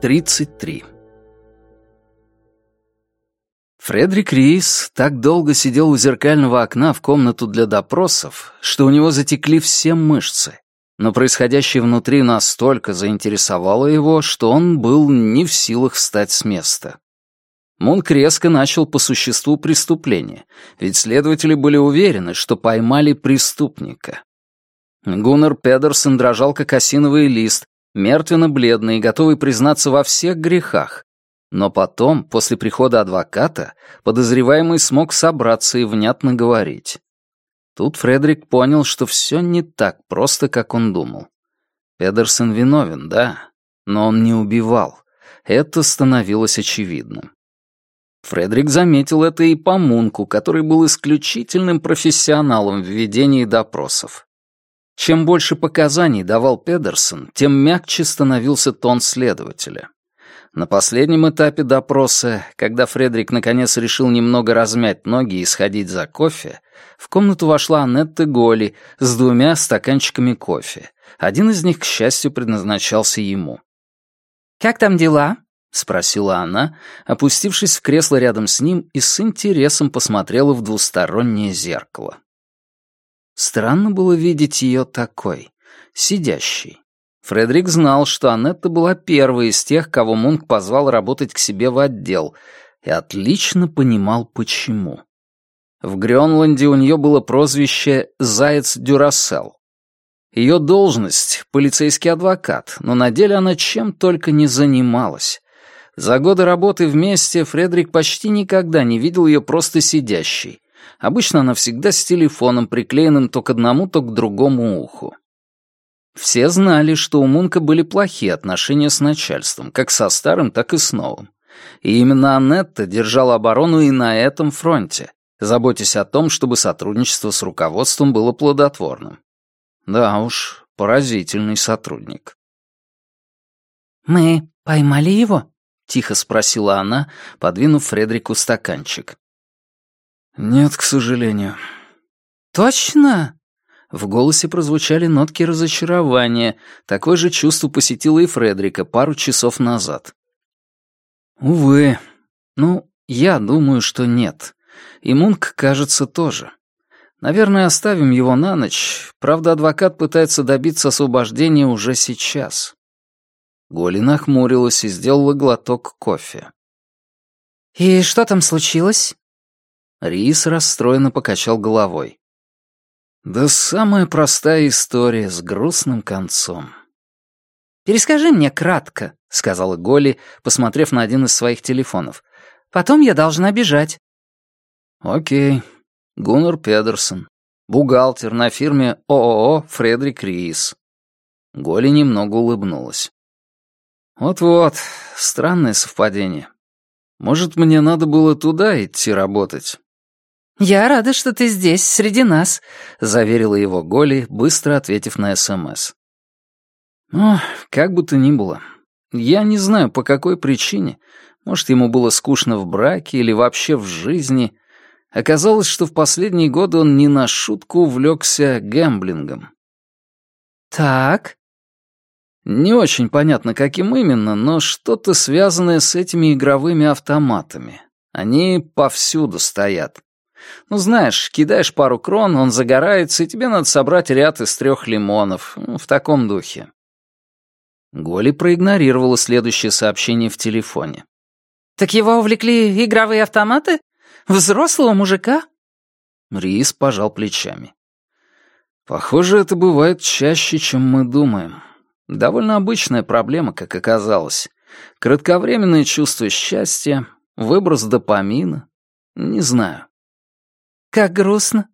33 Фредерик Рис так долго сидел у зеркального окна в комнату для допросов, что у него затекли все мышцы, но происходящее внутри настолько заинтересовало его, что он был не в силах встать с места. Мунк резко начал по существу преступления, ведь следователи были уверены, что поймали преступника. Гуннер Педерсон дрожал как осиновый лист, мертвенно-бледный и готовый признаться во всех грехах. Но потом, после прихода адвоката, подозреваемый смог собраться и внятно говорить. Тут Фредерик понял, что все не так просто, как он думал. Педерсон виновен, да, но он не убивал. Это становилось очевидным. Фредерик заметил это и по Мунку, который был исключительным профессионалом в ведении допросов. Чем больше показаний давал Педерсон, тем мягче становился тон следователя. На последнем этапе допроса, когда Фредерик наконец решил немного размять ноги и сходить за кофе, в комнату вошла Аннетта Голи с двумя стаканчиками кофе. Один из них, к счастью, предназначался ему. «Как там дела?» — спросила она, опустившись в кресло рядом с ним и с интересом посмотрела в двустороннее зеркало. Странно было видеть ее такой, сидящей. Фредерик знал, что Анетта была первой из тех, кого Мунк позвал работать к себе в отдел, и отлично понимал, почему. В Грёнланде у нее было прозвище «Заяц Дюрасел». Ее должность — полицейский адвокат, но на деле она чем только не занималась. За годы работы вместе Фредерик почти никогда не видел ее просто сидящей. Обычно она всегда с телефоном, приклеенным то к одному, то к другому уху. Все знали, что у Мунка были плохие отношения с начальством, как со старым, так и с новым. И именно Анетта держала оборону и на этом фронте, заботясь о том, чтобы сотрудничество с руководством было плодотворным. Да уж, поразительный сотрудник. «Мы поймали его?» — тихо спросила она, подвинув Фредрику стаканчик. «Нет, к сожалению». «Точно?» В голосе прозвучали нотки разочарования. Такое же чувство посетило и Фредрика пару часов назад. «Увы. Ну, я думаю, что нет. И Мунк, кажется, тоже. Наверное, оставим его на ночь. Правда, адвокат пытается добиться освобождения уже сейчас». Голи нахмурилась и сделала глоток кофе. «И что там случилось?» Рис расстроенно покачал головой. Да самая простая история с грустным концом. «Перескажи мне кратко», — сказала Голли, посмотрев на один из своих телефонов. «Потом я должна бежать». «Окей. Гуннер Педерсон. Бухгалтер на фирме ООО «Фредерик Рис». Голли немного улыбнулась. «Вот-вот, странное совпадение. Может, мне надо было туда идти работать, «Я рада, что ты здесь, среди нас», — заверила его Голи, быстро ответив на СМС. «Ну, как бы то ни было. Я не знаю, по какой причине. Может, ему было скучно в браке или вообще в жизни. Оказалось, что в последние годы он не на шутку увлекся гэмблингом». «Так?» Не очень понятно, каким именно, но что-то связанное с этими игровыми автоматами. Они повсюду стоят. Ну, знаешь, кидаешь пару крон, он загорается, и тебе надо собрать ряд из трех лимонов. Ну, в таком духе. Голи проигнорировала следующее сообщение в телефоне. «Так его увлекли игровые автоматы? Взрослого мужика?» Рис пожал плечами. «Похоже, это бывает чаще, чем мы думаем. Довольно обычная проблема, как оказалось. Кратковременное чувство счастья, выброс допамина. Не знаю. Как грустно.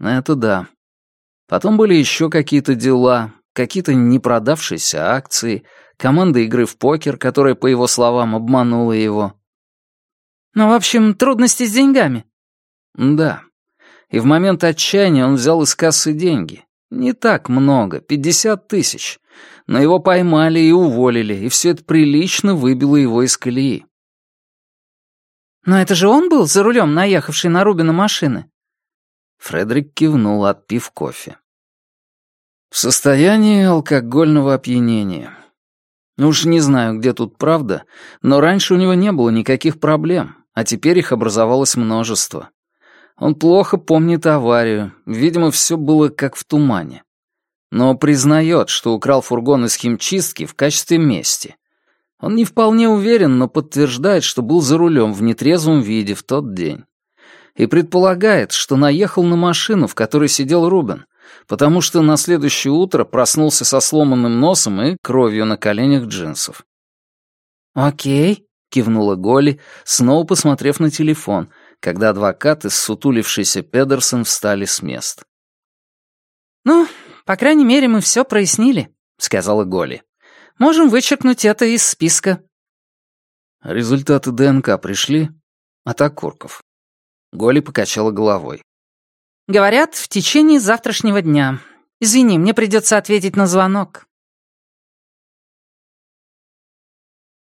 Это да. Потом были еще какие-то дела, какие-то непродавшиеся акции, команда игры в покер, которая, по его словам, обманула его. Ну, в общем, трудности с деньгами. Да. И в момент отчаяния он взял из кассы деньги. Не так много, пятьдесят тысяч. Но его поймали и уволили, и все это прилично выбило его из колеи. «Но это же он был за рулем, наехавший на Рубина машины?» Фредерик кивнул, отпив кофе. «В состоянии алкогольного опьянения. Уж не знаю, где тут правда, но раньше у него не было никаких проблем, а теперь их образовалось множество. Он плохо помнит аварию, видимо, все было как в тумане. Но признает, что украл фургон из химчистки в качестве мести. Он не вполне уверен, но подтверждает, что был за рулем в нетрезвом виде в тот день. И предполагает, что наехал на машину, в которой сидел Рубен, потому что на следующее утро проснулся со сломанным носом и кровью на коленях джинсов. «Окей», — кивнула Голли, снова посмотрев на телефон, когда адвокаты, ссутулившийся Педерсон, встали с мест. «Ну, по крайней мере, мы все прояснили», — сказала Голли. «Можем вычеркнуть это из списка». Результаты ДНК пришли от окурков. Голли покачала головой. Говорят, в течение завтрашнего дня. Извини, мне придется ответить на звонок.